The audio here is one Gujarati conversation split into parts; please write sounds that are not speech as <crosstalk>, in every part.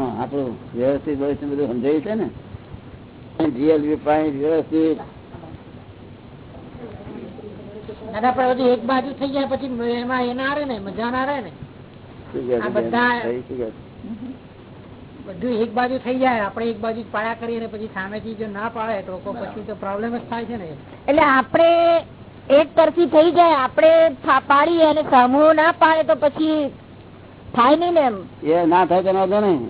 આપણું વ્યવસ્થિત ભવિષ્ય બધું સમજાયું છે ને? રિયલ પાણી વ્યવસ્થિત. દાદા પણ બધું એક બાજુ થઈ જાય પછી એમાં એ ના રહે ને મજા ના રહે ને. શું કહે છે? આ બધા- ભાઈ શું કહે છે? બધું એક બાજુ થઈ જાય આપણે એક બાજુ જ પાડ્યા કરીએ ને પછી સામેથી જો ના પાડે તો પછી તો પ્રોબ્લેમ જ થાય છે ને. એટલે આપણે એક તરફી થઈ જાય આપણે પાડીએ અને સમૂહ ના પાડે તો પછી થાય નહીં ને એમ. એ ના થાય તો વાંધો નહીં.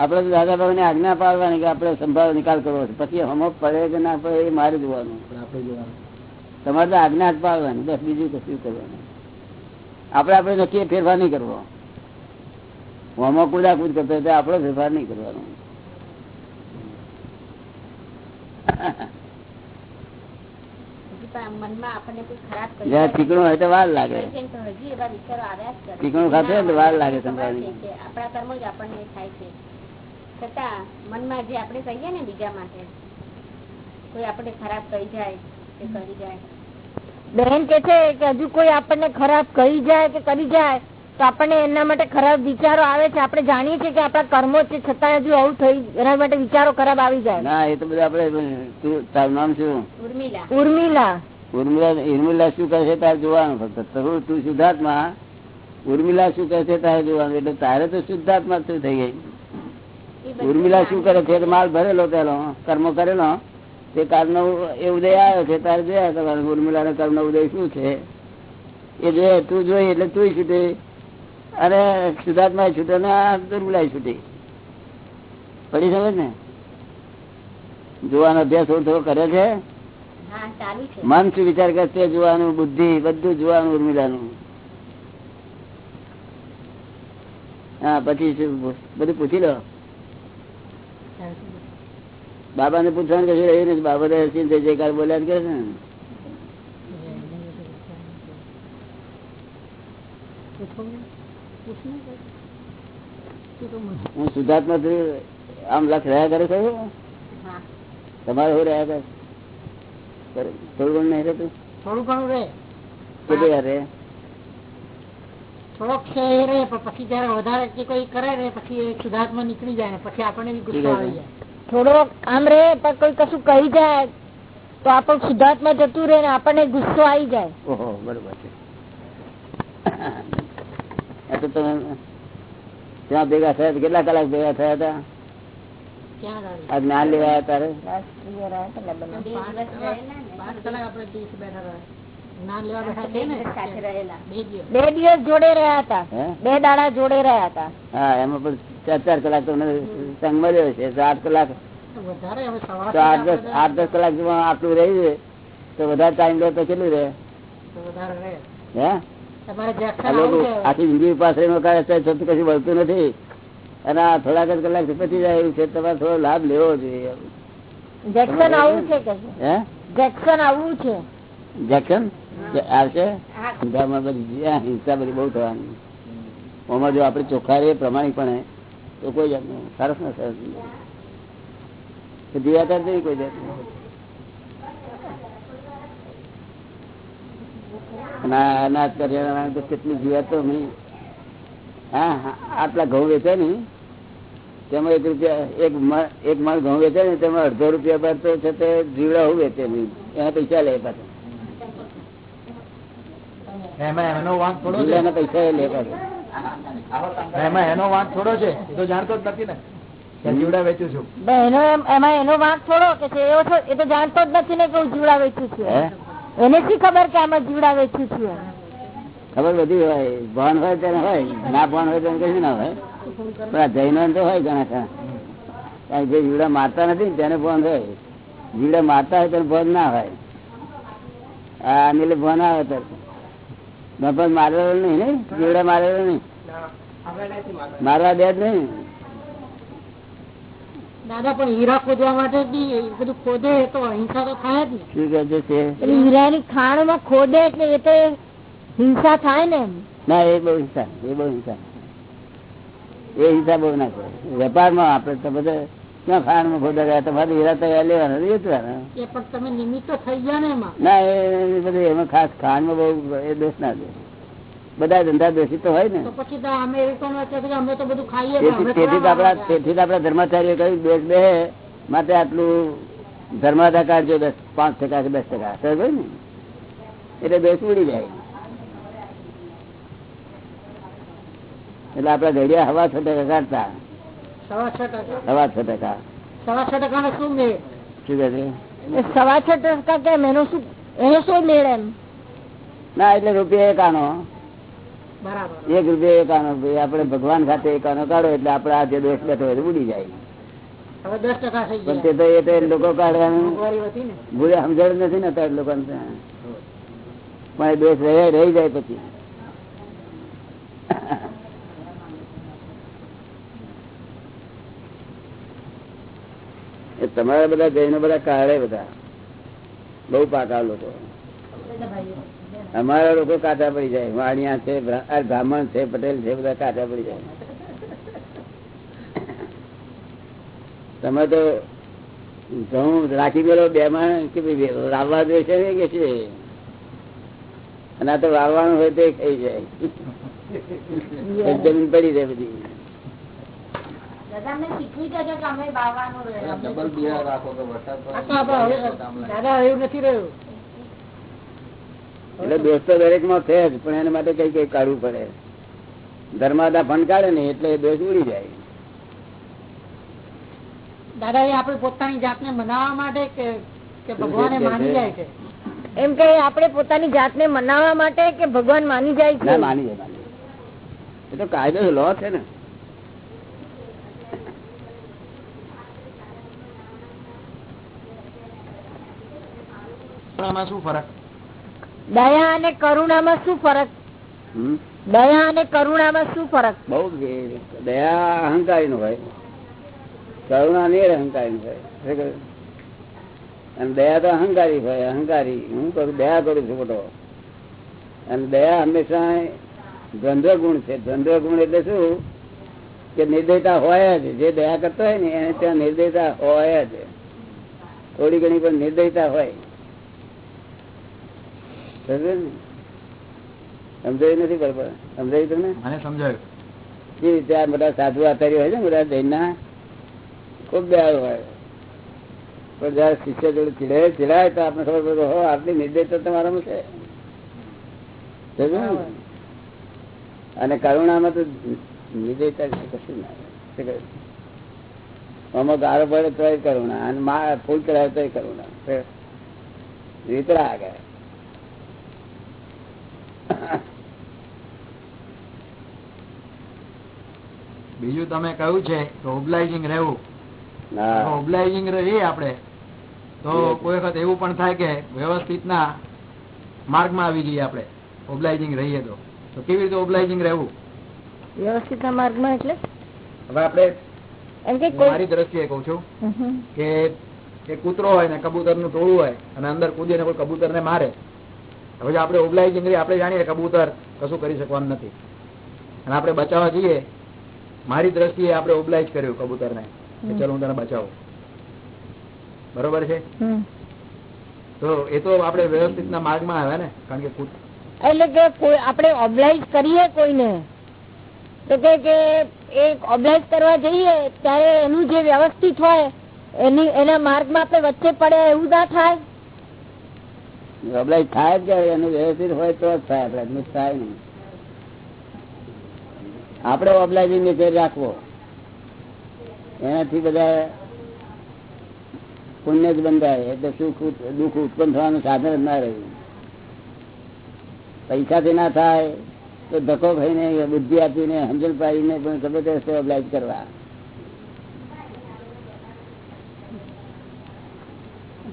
આપડે તો દાદા ભાઈ ને આજ્ઞા પાડવાની કે આપડે સંભાળ નિકાલ કરવો છે. પછી હમો પડે કે ના પડે એ મારે જોવાનું. તમારે તો આજ્ઞા જ પાડવાની. બસ બીજું કશું કરવાનું. આપડે આપડે નક્કી ફેરફાર નહીં કરવો. હોમો કુદા કુદ કરતો હોય તો આપડો ફેરફાર નહીં કરવાનો. ચીકણું હોય તો વાર લાગે. ચીકણું ખાતું હોય તો વાર લાગે સંભાળવાની આપણા કર્મો જ આપણને થાય છે. છતાં મનમાં જે આપણે કહીએ ને બીજા માટે કોઈ આપણે ખરાબ કહી જાય કે કરી જાય. બહેન કે છે કે હજુ કોઈ આપણને ખરાબ કહી જાય કે કરી જાય તો આપણને એના માટે ખરાબ વિચારો આવે છે. આપણે જાણીએ છીએ કે આપણા કર્મો છે છતાં હજુ આવું થઈ એના માટે વિચારો ખરાબ આવી જાય. ના એ તો બધું આપડે તારું નામ શું? ઉર્મિલા. ઉર્મિલા. ઉર્મિલા ઉર્મિલા શું કહે છે તારે જોવાનું ફક્ત? તું તું શુદ્ધાત્મા ઉર્મિલા શું કહે છે તારે જોવાનું? એટલે તારે તો શુદ્ધાત્મા શું થઈ ગઈ. ઉર્મિલા શું કરે? છે માલ ભરેલો પેલો કર્મ કરેલો તે કર્મ એ ઉદય આવ્યો છે તારે જોયા તમારે ઉર્મિલા નો કર્મ ઉદય શું છે? એ જોયે તું જોઈ એટલે તું છૂટે. અને સુધાર્થમાં છૂટે ને ઉર્મિલા છૂટી. પડી સમજ ને? જોવાનો અભ્યાસ થોડો થોડો કરે છે? મન શું વિચાર કરશે જોવાનું બુદ્ધિ બધું જોવાનું ઉર્મિલાનું. હા પછી બધું પૂછી લો. બાબા ને પૂછવાનું કશું રહ્યું નથી. બાબા હસીને જય જયકાર બોલ્યા કરે છે ને. હું સુધાર્થમાં આમ લખ રહ્યા કરે છે? તમારે શું રહ્યા કરે? થોડું ઘણું નહીં રહેતું? થોડું ઘણું રહે કેટલી વાર રે? થોડોક છે એ રહે પણ પછી જયારે વધારે જે કોઈ કરે ને પછી એ શુદ્ધાત્મા નીકળી જાય ને પછી આપણને બી ગુસ્સો આવી જાય. થોડો આમ રે પણ કોઈ કશું કહી જાય તો આપણું સુધાર્થમાં જતું રહે ને આપણને ગુસ્સો આવી જાય. ઓહો બરોબર છે. તો તમે ત્યાં ભેગા થયા કેટલા કલાક ભેગા થયા હતા? જ્ઞાન લેવા તારે રહ્યા બે દિવસ. જોડે રહ્યા હતા. બે દાડા જોડે રહ્યા હતા. હા એમાં પણ ચાર ચાર કલાક તમને સંગ મળ્યો છે. આઠ કલાક. આઠ દસ આઠ દસ કલાક આટલું રહી છે તો વધારે ટાઈમ લો તો કેટલું રહે? તો વધારે રહે. હે? તમારે આ જેક્શન લોકો આવું છે આખી જિંદગી પાસે કશું વળતું નથી. અને આ થોડાક જ કલાક પછી જાય એવું છે. તમારે થોડો લાભ લેવો જોઈએ. જેક્શન આવું છે આવું આવશે હિંસામાં બધી હિંસા બધી બહુ થવાની. ઓમાં જો આપણે ચોખ્ખા રહીએ પ્રમાણિકપણે તો કોઈ જાતનું સરસ ને સરસ દિવાકાર નહીં કોઈ જાતનું અનાજ કરિયાણા તો કેટલી જીવાતો નહીં હા હા, આટલા ઘઉં વેચે ને તેમાં એક રૂપિયા એક એક માણ ઘઉં વેચે ને તેમાં અડધો રૂપિયા પર તો છે તે જીવડા હું વેચે નહીં એના પૈસા લે પાછા. એમાં એનો વાંક થોડો છે. જીવડાના પૈસા એ લે એમાં એનો વાંક થોડો છે. એ તો જાણતો જ નથી ને. જીવડા વેચું છું. એનો એમાં એનો વાંક થોડો કે છે એવો એ તો જાણતો જ નથી ને કે હું જીવડા વેચું છું એને શી ખબર કે આમાં જીવડા વેચું છું ખબર બધી હોય. ભાન હોય તેને હોય. ના ભાન હોય તેને કશું ના હોય. પણ આ જૈનો તો હોય ઘણા ખરા. કારણ જે જીવડા મારતા નથી તેને ભાન હોય. જીવડા મારતા હોય તેને ભાન ના હોય. આ અનિલ ભાન આવે તો નફત મારેલો નહીં ને? જીવડા મારેલો નહીં. મારવા દે જ નહીં. દાદા પણ હીરા ખોદવા માટે બધું ખોદે તો હિંસા તો થાય જ ને. તે? ખાણમાં ખોદે એટલે એ તો હિંસા થાય ને. ના એ બહુ હિંસા એ બહુ હિંસા. એ હિંસા બહુ ના કરે વેપારમાં આપડે તો બધા ક્યાં ખાંડમાં ખોદા ગયા તમારે હીરા તૈયાર લેવાના વેચવાના. એ પણ તમે નિમિત્ત થઈ ગયા ને એમાં? ના એ બધું એમાં ખાસ ખાંડમાં બહુ એ દોષ ના દે. બધા ધંધા દોષિત તો હોય ને. તો પછી તો અમેરિકનો છે કે અમે તો બધું ખાઈએ છીએ, તેથી અમે તેથી જ થોડા આપણા માણસ તેથી જ આપણા ધર્માચાર્ય કહ્યું દેશ બે માટે આટલું ધર્માધા કાઢજો દસ પાંચ ટકા કે દસ ટકા. સમજ ને? એટલે દેશ ઉડી જાય. એટલે આપડા ઘડિયા હવા છ ટકા કાઢતા સવા છ ટકા. હવા છ ટકા. સવા છ ટકા નો શું મેળ? શું કહે સવા છ ટકા કેમ? એનો શું એનો શું મેળ એમ? ના એટલે રૂપિયા એક એક રૂપિયા એક આનો આપણે ભગવાન ખાતે એકાનો કાઢો એટલે આપડે આ જે દોષ બેઠો હોય ઉડી જાય. હવે દસ ટકા પણ તે તો એ તો લોકો કાઢવાનું. ભૂલે સમજણ નથી ને લોકોને. પણ એ દોષ રહી રહી જાય પછી. એ તમારા બધા જૈનો બધા કાઢે બધા. બહુ પાકા લોકો. અમારા લોકો કાચા પડી જાય. વાણિયા છે બ્રાહ્મણ છે પટેલ છે બધા કાચા પડી જાય. તમે તો ઘઉં રાખી ગયેલો બે માં કે લાવવા દે છે ને કે છે? અને આ તો વાવવાનું હોય તો ખાઈ જાય. <laughs> જમીન પડી જાય બધી. એટલે દોસ્તો દરેકમાં છે જ પણ એના માટે કઈ કઈ કાઢવું પડે. ધર્માદા ફંડ કાઢે ને એટલે દોષ ઉડી જાય. દાદા એ આપડે પોતાની જાતને મનાવવા માટે કે કે ભગવાને માની જાય છે? એમ કે આપણે પોતાની જાતને મનાવવા માટે કે ભગવાન માની જાય છે? માની જાય એ તો કાયદો લો છે ને. આમાં શું ફરક? દયા અને કરુણામાં શું ફરક? દયા અને કરુણામાં શું ફરક? બહુ દયા અહંકારી નો ભાઈ કરુણા નિર અહંકારી નો અને દયા તો અહંકારી ભાઈ અહંકારી. હું કરું દયા કરું છું મોટો અને દયા હંમેશા દ્વંદ્વ ગુણ છે. દ્વંદ્વ ગુણ એટલે શું? કે નિર્દયતા હોય જ. જે દયા કરતો હોય ને એને ત્યાં નિર્દયતા હોય જ. થોડી ઘણી પણ નિર્દયતા હોય. સમજ્યો ને? સમજાયું નથી બરોબર સમજાયું તમને? મને સમજાયું. જે રીતે આ બધા સાધુ આચાર્ય હોય ને બધા જૈનના ખૂબ દયાળુ હોય. પણ જયારે શિષ્ય જોડે ચીડાય ચીડાય તો આપણે ખબર પડે હો આટલી નિર્દયતા તમારામાં છે? અને કરુણામાં તો નિર્દયતા છે, કશું ના. આમાં ગાળો પડે તોય કરુણા અને મા ફૂલ ચડાવે તોય કરુણા? વિતરા આગળ. બીજું તમે કહ્યું છે? કે ઓબ્લાઇઝિંગ રહેવું. ઓબ્લાઇઝિંગ રહીએ આપણે. તો કોઈ વખત એવું પણ થાય કે વ્યવસ્થિત ના માર્ગમાં આવી જઈએ આપણે. ઓબ્લાઇઝિંગ રહીએ તો. તો કેવી રીતે ઓબ્લાઇઝિંગ રહેવું? વ્યવસ્થિત માર્ગમાં એટલે? હવે આપણે એમ કે હું કોઈ મારી દ્રષ્ટિએ કઉ છું કે કૂતરો હોય ને કબૂતરનું ટોળું હોય અને અંદર કૂદીને કોઈ કબૂતર ને મારે હવે આપણે ઓબ્લાઇઝિંગ રહી આપણે જાણીએ કબૂતર કશું કરી શકવાનું નથી. અને આપણે બચાવવા જઈએ મારી દ્રષ્ટિએ આપણે ઓબ્લાઇઝ કર્યું કબૂતર ને કે ચલો હું તને બચાવું. બરોબર છે? તો એ તો આપણે વ્યવસ્થિત ના માર્ગમાં આવે ને કારણ કે એટલે કે કોઈ આપણે ઓબ્લાઇઝ કરીએ કોઈને તો કે કે એ ઓબ્લાઇઝ કરવા જઈએ ત્યારે એનું જે વ્યવસ્થિત હોય એની એના માર્ગમાં આપણે વચ્ચે પડે એવું ના થાય. અબલાઈ થાય જ ક્યારે એનું વ્યવસ્થિત હોય તો જ થાય એમનું થાય નહીં. આપણે ઓબલાઇઝિંગ ને ફેર રાખવો. એનાથી બધા પુણ્ય જ બંધાય એટલે સુખ દુઃખ ઉત્પન્ન થવાનું સાધન જ ના રહ્યું પૈસાથી ના થાય, તો ધક્કો ખાઈને, બુદ્ધિ આપીને સમજણ પાડીને પણ જબરદસ્ત ઓબલાઇઝ કરવા.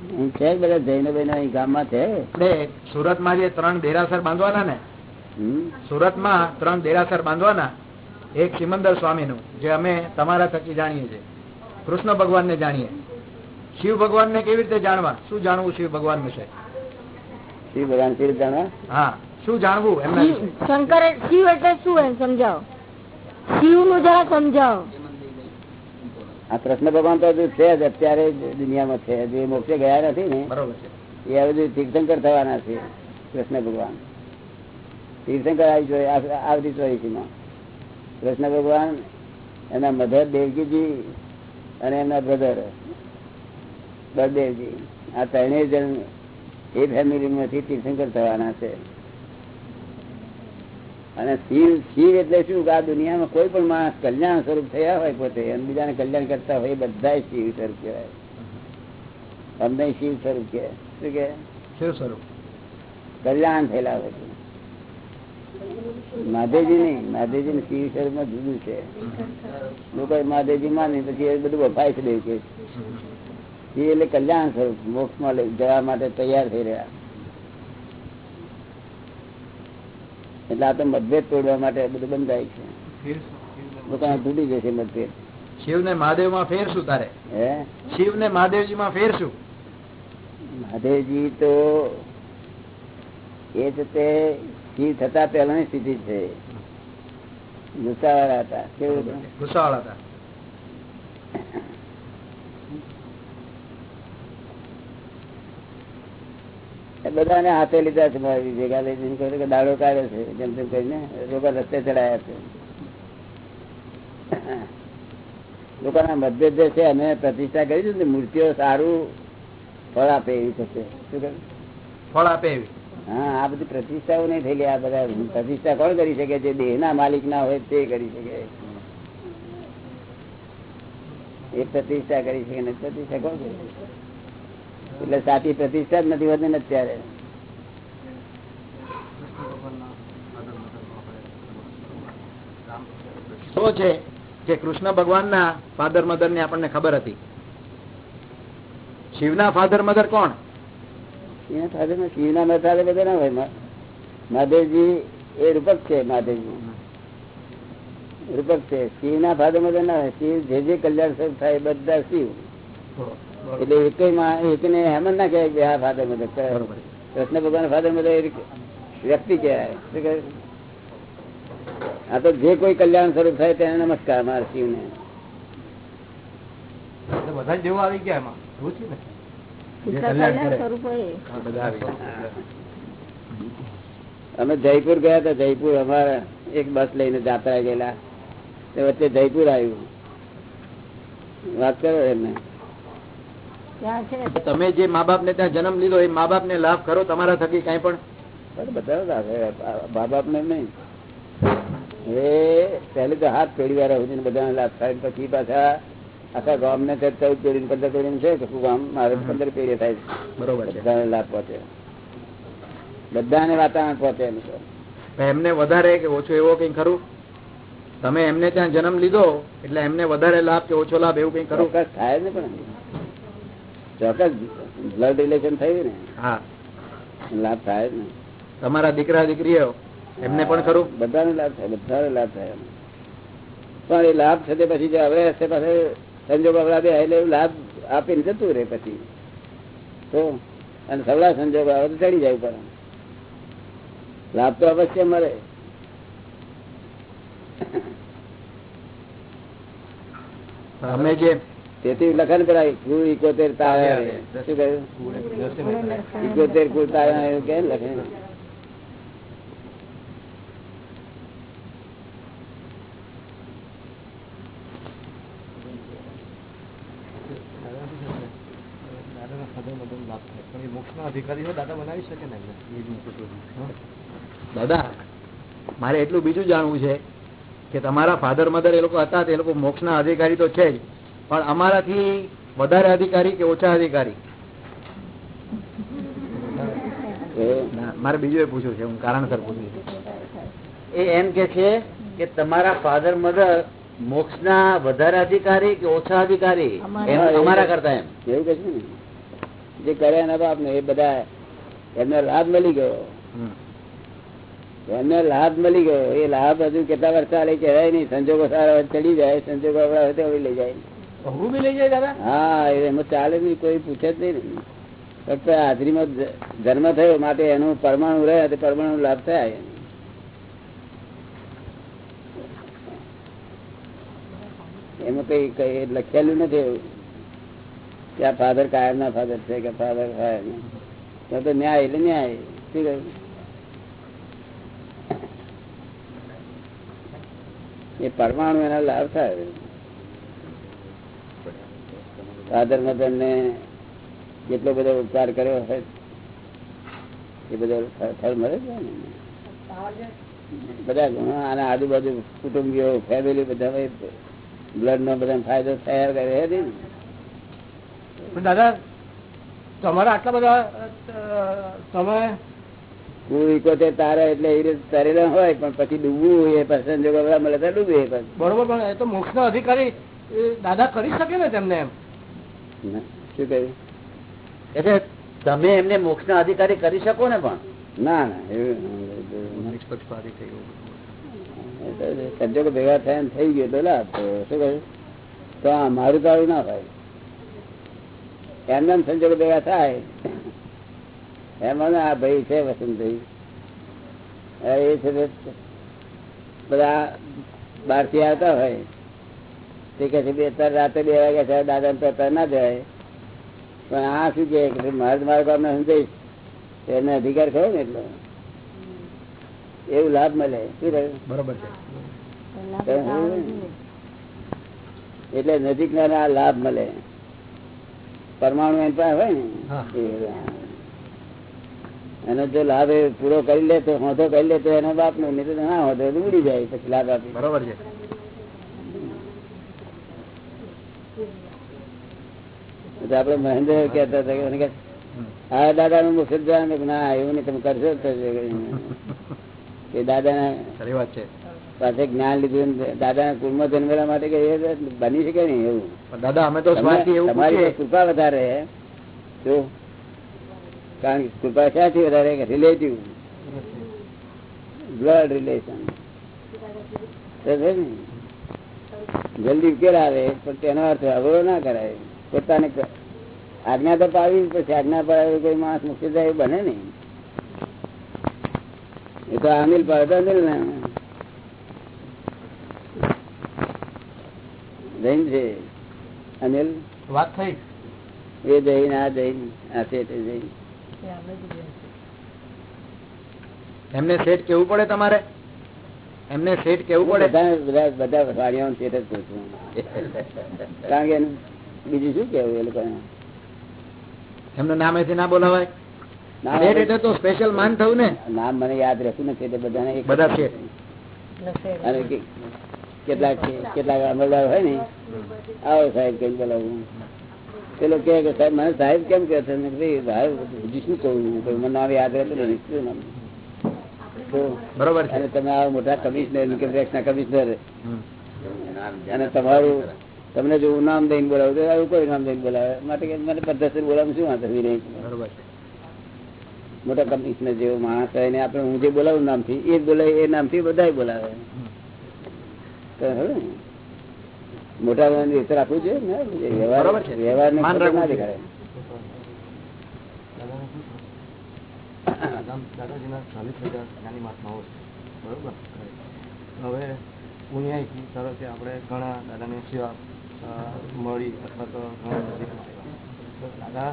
છે ભગવાન બધા જૈનો બહેનો ગામમાં છે. આપણે સુરતમાં જે ત્રણ દેરાસર બાંધવાના ને હમ? સુરતમાં ત્રણ દેરાસર બાંધવાના એક સિમંદર સ્વામીનું જે અમે તમારા થકી જાણીએ છીએ. કૃષ્ણ ભગવાનને જાણીએ. શિવ ભગવાનને કેવી રીતે જાણવા? શું જાણવું શિવ ભગવાન વિશે? શિવ ભગવાન જાણવા? હા શું જાણવું એમને શંકર શિવ એટલે શું એમ સમજાવો? શિવનું જરા સમજાવો. આ કૃષ્ણ ભગવાન તો છે જ અત્યારે દુનિયામાં છે. જે મોક્ષે ગયા નથી ને. એ હવે તીર્થંકર થવાના છે કૃષ્ણ ભગવાન. તીર્થંકર આવી જોઈએ આવતી ચોવીસીમાં. કૃષ્ણ ભગવાન એના મધર દેવકીજી અને એમના બ્રધર બળદેવજી. આ ત્રણેય જણ એ ફેમિલીમાંથી તીર્થંકર થવાના છે. અને શિવ શિવ એટલે શું કે આ દુનિયામાં કોઈ પણ માણસ કલ્યાણ સ્વરૂપ થયા હોય પોતે અને બીજાને કલ્યાણ કરતા હોય બધા શિવ સ્વરૂપ કહેવાય. અમને શિવ સ્વરૂપ કે શું કે શિવ સ્વરૂપ. કલ્યાણ થયેલા હોય છે. મહાદેવજી નહીં મહાદેવજી ને શિવ સ્વરૂપમાં જુદું છે. લોકો મહાદેવજી માને પછી એ બધું વફાય છે દેવ કે. શિવ એટલે કલ્યાણ સ્વરૂપ મોક્ષમાં લઈ જવા માટે તૈયાર થઈ રહ્યા. એટલે આ તો મતભેદ તોડવા માટે બધું બંધાય છે. તૂટી જશે મતભેદ. શિવ ને મહાદેવમાં ફેરશું તારે? હે? શિવ ને મહાદેવજી માં ફેરશું મહાદેવજી તો એ જ તે શિવ થતા પહેલાની સ્થિતિ છે. ગુસ્સાવાળા હતા. કેવું? ગુસ્સાવાળા હતા. બધાને હાથે લીધા છે મારી ભેગા લઈ કહ્યું કે દાડો કાઢ્યો છે જેમ તેમ કરીને લોકો રસ્તે ચડાયા છે. લોકોના મતભેદ જે છે અમે પ્રતિષ્ઠા કરી છે ને મૂર્તિઓ સારું ફળ આપે એવી થશે શું કહ્યું? ફળ આપે એવી. હા આ બધી પ્રતિષ્ઠાઓ નહીં થયેલી આ બધા પ્રતિષ્ઠા કોણ કરી શકે? જે દેહના માલિક ના હોય તે કરી શકે. એ પ્રતિષ્ઠા કરી શકે ને પ્રતિષ્ઠા કોણ કરી શકે? એટલે સાચી પ્રતિષ્ઠા જ નથી હોતી ને અત્યારે. છે કે કૃષ્ણ ભગવાનના ફાધર મધરની આપણને ખબર હતી. શિવના ફાધર મધર કોણ? શિવના મત સાથે બધા ના હોય. મહાદેવજી એ રૂપક છે મહાદેવજી. રૂપક છે. શિવના ફાધર મધર ના હોય. શિવ જે જે કલ્યાણ થાય બધા શિવ. એટલે એક એકને હેમંત ના કહેવાય કે આ ફાધર મધર. કૃષ્ણ ભગવાન ફાધર મધર વ્યક્તિ કહેવાય. શું કહે? આ તો જે કોઈ કલ્યાણ સ્વરૂપ થાય તેને નમસ્કાર મારા શિવને. બધા જેવું આવી ગયા એમાં. ને. અમે જયપુર ગયા હતા. જયપુર અમારા એક બસ લઈને જાત્રા ગયેલા. તે વચ્ચે જયપુર આવ્યું. વાત કરો એમને. તમે જે મા બાપ ને ત્યાં જન્મ લીધો એ મા બાપ ને લાભ કરો તમારા થકી કઈ પણ? પણ બધા બા બાપ ને નહીં. એ પહેલી તો હાથ પેઢી વાળા સુધી બધાને લાભ થાય પછી પાછા આખા ગામ ને ચૌદ પેઢી પંદર પેઢી છે ગામ મારે પંદર પેઢી થાય બરોબર બધાને લાભ પહોંચે. બધાને વાતાવરણ પહોંચે એમ એમને વધારે કે ઓછો એવો કઈ ખરું? તમે એમને ત્યાં જન્મ લીધો એટલે એમને વધારે લાભ કે ઓછો લાભ એવું કઈ ખરું? થાય ને પણ. ચોક્કસ. બ્લડ રિલેશન થયું ને? હા. લાભ થાય ને. તમારા દીકરા દીકરીઓ એમને પણ ખરું? બધાને લાભ થાય બધાને લાભ થાય પણ એ લાભ છે તે પછી જે હવે હશે પાસે સંજોગ હવે એટલે લાભ આપીને જતું રહે પછી. તો અને સવડા સંજોગ આવે તો ચડી જાય પણ લાભ તો અવશ્ય મળે. અમે જે તેથી લખન કરાય. કુળ ઇકોતેર તારા. શું કહ્યું? ઇકોતેર કુળ તારા એવું કે ને લખે. દાદા મારે એટલું બીજું જાણવું છે કે તમારા ફાધર મધર એ લોકો હતા તે લોકો મોક્ષના અધિકારી તો છે જ. પણ અમારાથી વધારે અધિકારી કે ઓછા અધિકારી? મારે બીજું એ પૂછવું છે હું કારણસર પૂછું છું. એ એમ કે છે કે તમારા ફાધર મધર મોક્ષ ના વધારે અધિકારી કે ઓછા અધિકારી? અમારા કરતા એમ. એવું કે છે જે કરે એના બાપ ને એ બધા એમને લાભ મળી ગયો. એમને લાભ મળી ગયો. એ લાભ હજુ કેટલા વર્ષ ચાલે કહેવાય નહીં. સંજોગો સારા ચડી જાય સંજોગો અવળી લઈ જાય. બી ચાલે નહીં કોઈ પૂછે જ નહીં. ફક્ત હાજરીમાં જન્મ થયો માટે એનું પરમાણુ રહે, તો પરમાણુ લાભ થાય. એમાં કઈ કઈ લખેલું નથી એવું. કે આ ફાધર કાયમ ના ફાધર છે, કે ફાધર તો ન્યાય, એટલે ન્યાય. શું કહ્યું? એ પરમાણુ એના લાભ થાય. ફાધર મધર ને જેટલો બધો ઉપચાર કર્યો હોય એ બધો ફળ મળે છે બધા આના આજુબાજુ કુટુંબીઓ ફેમિલી બધા બ્લડ નો બધા ફાયદો તૈયાર કરે ને? દાદા તમારા આટલા બધા સમય તમે કુળ ઇકોતેર તારા એટલે એ રીતે તરેલા હોય પણ પછી ડૂબવું હોય પસંદ સંજોગો બધા મળે તો ડૂબે બરોબર પણ એ તો મોક્ષ અધિકારી દાદા કરી શકે ને તેમને એમ? શું કહ્યું એટલે તમે એમને મોક્ષ ના અધિકારી કરી શકો ને પણ? ના ના ભેગા થયા થઈ ગયો તો શું કહ્યું તો આ મારું તો ના થાય એમને એમ સંજોગો ભેગા થાય. એમાં આ ભાઈ છે વસંતભાઈ. એ છે બધા બહારથી આવતા હોય. તે કે છે બે ત્રણ રાતે બે વાગ્યા છે દાદા ને તો ના જાય. પણ આ શું કે મારે મારા કામને સમજાઈશ એને અધિકાર ખરો ને એટલો? એવું લાભ મળે. શું બરોબર છે. એટલે નજીક ના આ લાભ મળે. પરમાણુ એની પાસે હોય ને? એનો જો લાભ એ પૂરો કરી લે તો હોધો કરી લે તો એનો બાપ નો નહીં તો ના હોધો ઉડી જાય પછી લાભ આપી. બરોબર છે. આપડે મહેન્દ્ર કેતા હતા કે હા દાદા નું મુખ ના. એવું નહીં તમે કરશો જ દાદા પાસે જ્ઞાન લીધું દાદા દાદાના કુળમાં જન્મેલા માટે કે બની શકે નહીં એવું. દાદા અમે તો તમારી કૃપા વધારે જો કારણ કે કૃપા ક્યાંથી વધારે રિલેટિવ બ્લડ રિલેશન જલ્દી ઉકેલ આવે પણ તેનો અર્થ અવરો ના કરાય. પોતાને આજ્ઞા તો પાવી પછી આજ્ઞા પાડે કોઈ માણસ મુક્તિ થાય એવું બને નહીં. એ તો અનિલ પાડે અનિલ ને. જૈન છે. અનિલ? વાત થઈ. એ જૈન આ જૈન આ શેઠ જૈન એમને શેઠ કેવું પડે તમારે? એમને શેઠ કેવું પડે? બધા બધા વાડીઓ છે જ પૂછું. કારણ કે બીજું શું કેવું એ લોકો એમનું નામેથી ના બોલાવાય? નામ એટલે તો સ્પેશિયલ માન થયું ને? નામ મને યાદ રહેતું નથી એટલે બધાને બધા છે. અને કેટલાક કેટલાક અમલદાર હોય ને આવો સાહેબ કઈ બોલાવું. પેલો કે સાહેબ મને સાહેબ કેમ કે છે? બીજું શું કહું મને નામ યાદ રહેતું નથી શું નામ? બરોબર છે. અને તમે આવો મોટા કમિશનર ઇન્કમ ટેક્સ ના કમિશનર અને તમારું તમને જો નામ દઈને બોલાવું તો આવું કોઈ નામ દઈને બોલાવે. માટે મને પદ્ધતિ બોલાવું શું વાંધો? નહીં બરોબર. મોટા કમિશનર જેવો માણસ હોય ને આપણે હું જે બોલાવું નામથી એ બોલાય એ નામથી બધા બોલાવે. મોટા રીતે રાખવું છે. વ્યવહાર ના દેખાડે. દાદાજીના ચાલીસ હજાર જ્ઞાની મહાત્માઓ છે. બરોબર? હવે પુણ્યાથી ધારો આપણે ઘણા દાદાની સેવા મળી અથવા તો દાદા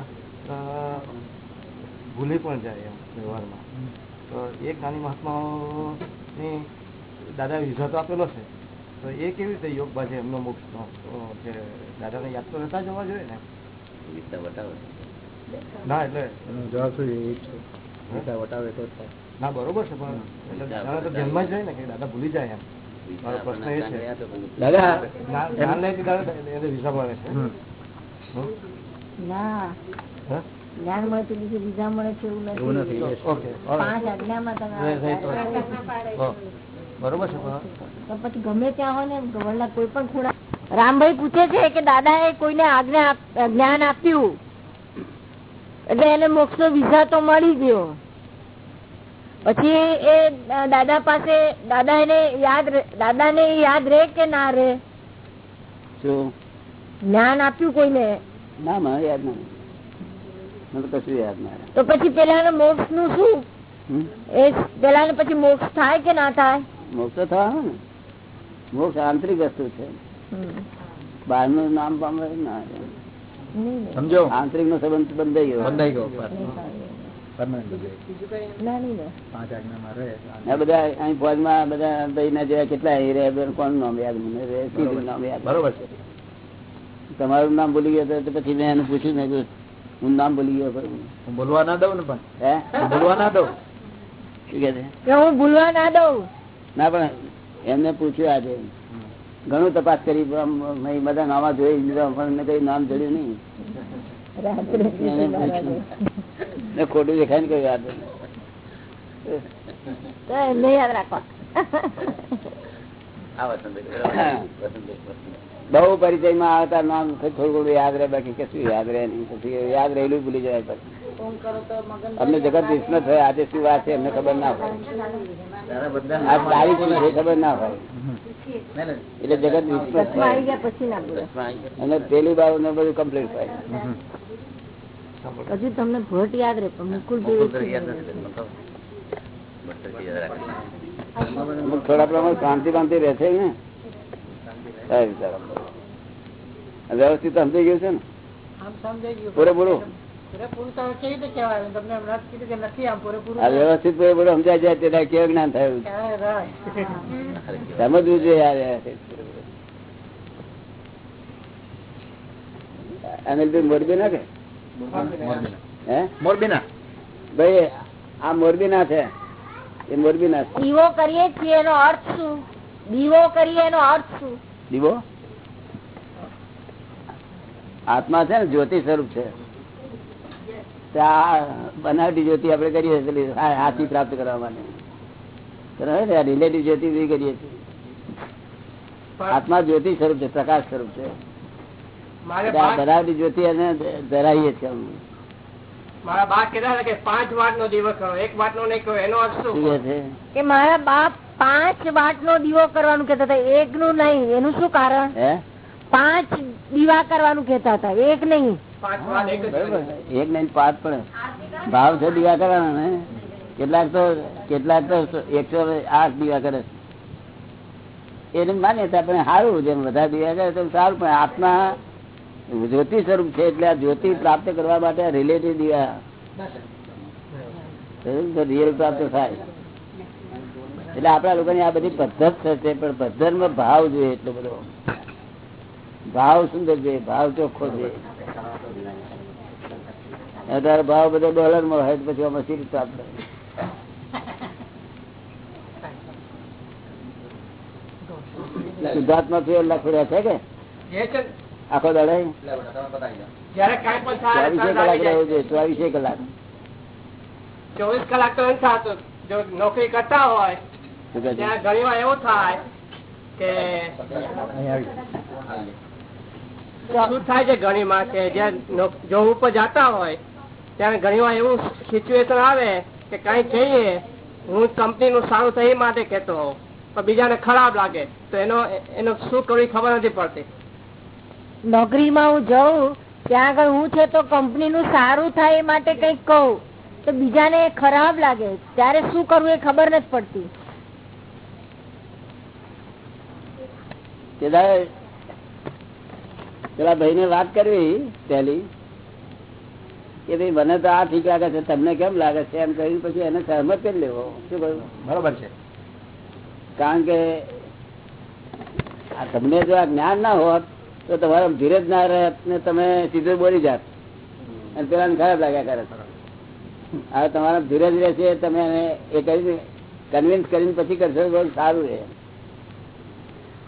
ભૂલી પણ જાય એમ વ્યવહારમાં. તો એ જ્ઞાની મહાત્માઓની દાદા વિઝા તો આપેલો છે. તો એ કેવી રીતે યોગ બાજુ એમનો મોક્ષનો કે દાદાને યાદ તો રહેતા જવા જોઈએ ને? ના એટલે જવાબ શું? એ છે. ગીતા વટાવે તો ના બરોબર છે પણ એટલે દાદા તો ધ્યાનમાં જ ને કે દાદા ભૂલી જાય એમ. દાદા જ્ઞાન મળે બીજું મળે છે એવું નથી. પાંચ આજ્ઞામાં તમે. બરોબર છે તો પછી ગમે ત્યાં હોય ને ગવળના કોઈ પણ ખૂણા. રામભાઈ પૂછે છે કે દાદા એ કોઈને આજ્ઞા જ્ઞાન આપ્યું? એટલે એને મોક્ષ વિઝા તો મળી ગયો. પછી એ દાદા પાસે દાદા એને યાદ દાદા ને યાદ રે કે ના રે? શું જ્ઞાન આપ્યું કોઈને? ના મને યાદ ના મને કશું યાદ ના તો પછી પેલા મોક્ષનું શું? એ પેલા પછી મોક્ષ થાય કે ના થાય? મોક્ષ તો થવાનો ને. મોક્ષ આંતરિક વસ્તુ છે. બારનું નામ પામે ના નહીં ને. સમજો. આંતરિક નો સંબંધ બંધાઈ ગયો. બંધાઈ ગયો. તમારું નામ ભૂલી ગયો તો પછી મેં એને પૂછ્યું ને હું નામ ભૂલી ગયો. હું બોલવા ના દઉં ને પણ. હે? બોલવા ના દઉં. શું કે હું ભૂલવા ના દઉં. ના પણ એમને પૂછ્યું આજે. ઘણું તપાસ કરી બધા નામા જોઈ લીધા પણ કઈ નામ જોયું નહીં. ખોટું દેખાય ને કઈ વાત એમને યાદ રાખવા. બહુ પરિચયમાં આવતા નામ થોડું થોડું યાદ રહે બાકી કશું યાદ રહે નહીં. પછી યાદ રહેલું ભૂલી જાય પછી. અમને જગત વિષ્ણુ થયો આજે શું વાત છે એમને ખબર ના હોય. આ તારીખ શું ખબર ના હોય. એટલે જગત વિષ્ણુ. અને પેલી બાબત ને બધું કમ્પ્લીટ થાય. હજુ તમને ભટ યાદ રહે પણ મુકુલ મુકુલ તો યાદ નથી રહેતું, કહો. બટ્ટર થી યાદ રાખે. અમુક થોડા પ્રમાણ શાંતિ શાંતિ રહે છે ને સારી રીતે રાખો. વ્યવસ્થિત સમજાઈ ગયું છે ને આમ સમજાઈ ગયું પૂરેપૂરું પૂરેપૂરું તો હવે કેવી રીતે કહેવાય તમને હમણાં જ કીધું કે નથી આમ પૂરેપૂરું આ વ્યવસ્થિત પૂરેપૂરું સમજાય જાય તેના કેવું જ્ઞાન થયું ક્યારે રાય? સમજવું જોઈએ આ વ્યવસ્થિત અનિલભાઈ મોરબી ના કે હે મોરબીના. ભાઈ આ મોરબીના છે. એ મોરબીના દીવો કરીએ છીએ એનો અર્થ શું? દીવો કરીએ એનો અર્થ શું? દીવો? આત્મા છે ને જ્યોતિ સ્વરૂપ છે. આ બનાવટી જ્યોતિ આપણે કરીએ છીએ હાથી પ્રાપ્ત કરવા માટે બરાબર ને? આ રિલેટિવ જ્યોતિ કરીએ છીએ. આત્મા જ્યોતિ સ્વરૂપ છે પ્રકાશ સ્વરૂપ છે. મારે એટલે આ બા- બનાવટી જ્યોતિ એને ધરાઈએ છીએ અમે. મારા બા કહેતા કે પાંચ વાટ નો દિવસ કરો. એક વાટ નો નહીં કરો એનો અર્થ શું? શું કહે છે? કે મારા બાપ પાંચ વાટ નો દીવો કરવાનું કેતા હતા. એક નું નહીં એનું શું કારણ? પાંચ દીવા કરવાનું કેતા હતા. એક નહીં. એક જ નહીં પાંચ પણ ભાવ છે દીવા કરવાના ને કેટલાક તો કેટલાક તો એકસો આઠ દીવા કરે એને માન્યતા પણ સારું જેમ વધારે દીવા કરે તો સારું પણ આત્મા જ્યોતિ સ્વરૂપ છે એટલે આ જ્યોતિ પ્રાપ્ત કરવા માટે રિલેટિવ દીવા. રિયલ પ્રાપ્ત થાય. એટલે આપણા લોકોની આ બધી પદ્ધત થશે, પણ પદ્ધત ભાવ જોઈએ એટલો બધો. ભાવ સુંદર જોઈએ, ભાવ ચોખ્ખો જોઈએ. અત્યારે ભાવ બધો ડોલરમાં હોય પછી આમાં સી પ્રાપ્ત શુદ્ધાત્મા ફેર લખેલા છે કે? આખો દાડે ચોવીસે કલાક ચોવીસે કલાક. તો એમ થતું. જો નોકરી કરતા હોય? ત્યાં ઘણી વાર એવું થાય કે શું થાય છે ઘણી માં કે જ્યાં જોબ ઉપર જતા હોય ત્યારે ઘણી વાર એવું સિચ્યુએશન આવે કે કઈ કહીએ હું કંપની નું સારું થઈ માટે કેતો હોઉં પણ બીજાને ખરાબ લાગે તો એનો એનો શું કરવી ખબર નથી પડતી. નોકરીમાં હું જઉં ત્યાં આગળ હું છે તો કંપની નું સારું થાય એ માટે કંઈક કહું. તો બીજાને ખરાબ લાગે. ત્યારે શું કરવું એ ખબર નથી પડતી. પેલા ભાઈ ને વાત કરવી પેલી કે ભાઈ મને તો આ ઠીક લાગે છે. તમને કેમ લાગે છે? એમ કહ્યું પછી એને સહમત કરી લેવો. શું કહ્યું? બરોબર છે. કારણ કે આ તમને જો આ જ્ઞાન ના હોત તો તમારા ધીરજ ના રહે ને તમે સીધું બોલી જાત અને પેલા ખરાબ લાગ્યા કરે હવે તમારા ધીરજ રહેશે તમે એને એ કરીને કન્વિન્સ કરીને પછી કરશો બહુ સારું રહે.